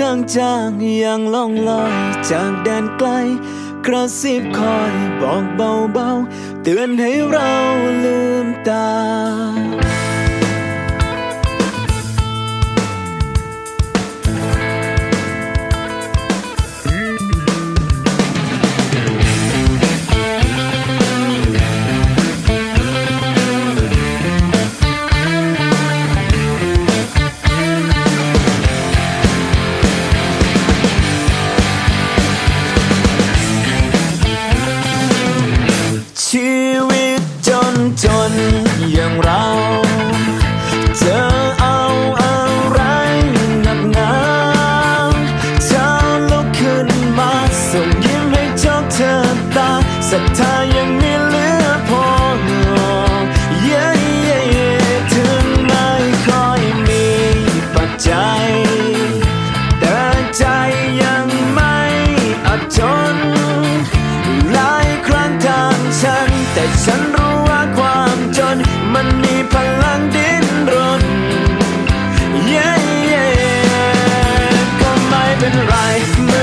จางๆอย่างล่องลอยจากแดนไกล กระซิบคอยบอกเบาๆ เตือนให้เราลืมตา life.